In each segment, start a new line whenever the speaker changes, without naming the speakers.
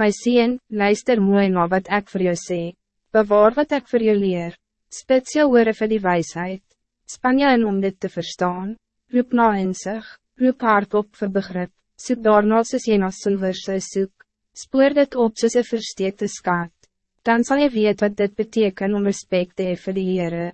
My sien, luister mooi na wat ik voor jou sê. Bewaar wat ik voor jou leer. Spits jou oore vir die wijsheid. Span jou in om dit te verstaan. Roep na in zich. Roep hard op vir begrip. Soek daarna soos jy na silver soek. Spoor dit op soos een versteekte skaat. Dan zal je weet wat dit betekent om respect te hebben voor de Heere.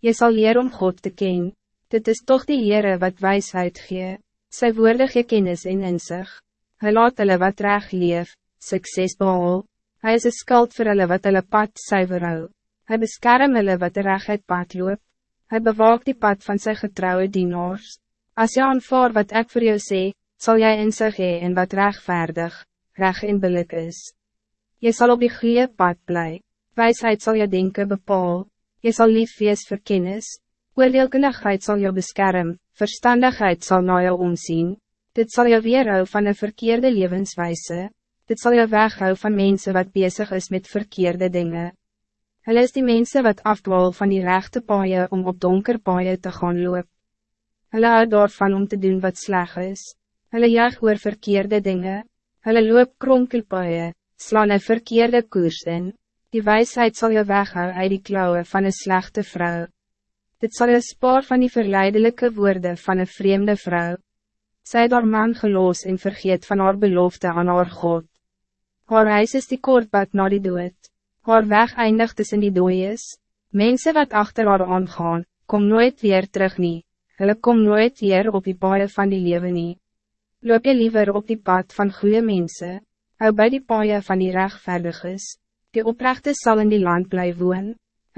Je zal leren om God te kennen. Dit is toch die Heere wat wijsheid gee. Sy woorde gee kennis en inzicht. Hij laat hulle wat reg leef, succes behal. Hij is een skuld voor hulle wat hulle pad suiver hou. Hy beskerm hulle wat regheid pad loop. Hij bewaakt die pad van zijn getrouwe dienaars. Als je aanvaar wat ik voor jou sê, zal jij in zich hee en wat rechtvaardig, recht en billik is. Je zal op die goede pad blij. Wijsheid zal je denken bepaal. Je zal lief wees voor kennis. Oordeelkundigheid zal je beschermen. Verstandigheid zal naar jou omzien. Dit zal je weerhou van een verkeerde levenswijze. Dit zal je weghou van mensen wat bezig is met verkeerde dingen. Hulle is die mensen wat afdwal van die rechte paaien om op donker paaien te gaan loop. Hulle hou daarvan om te doen wat sleg is. Hulle juig oor verkeerde dingen. Hulle loop kronkelpaaien, slaan een verkeerde koers in. Die wijsheid zal je weghou uit die klauwen van een slechte vrouw. Dit zal je spoor van die verleidelijke woorden van een vreemde vrouw. Zij door man geloos en vergeet van haar belofte aan haar God. Haar reis is die kortbad na die dood. Haar weg eindigt tussen die dooies. Mensen wat achter haar aangaan, kom nooit weer terug nie. Hulle kom nooit weer op die paaie van die leven nie. Loop je liever op die pad van goede mensen. Hou bij die paaie van die rechtvaardig is. Die oprechte zal in die land blijven woon.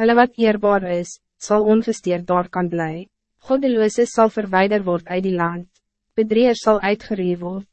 Hulle wat eerbaar is, zal ongesteerd daar kan blij. Goddeloze zal verwijder worden uit die land. Bedreer zal uitgereed worden.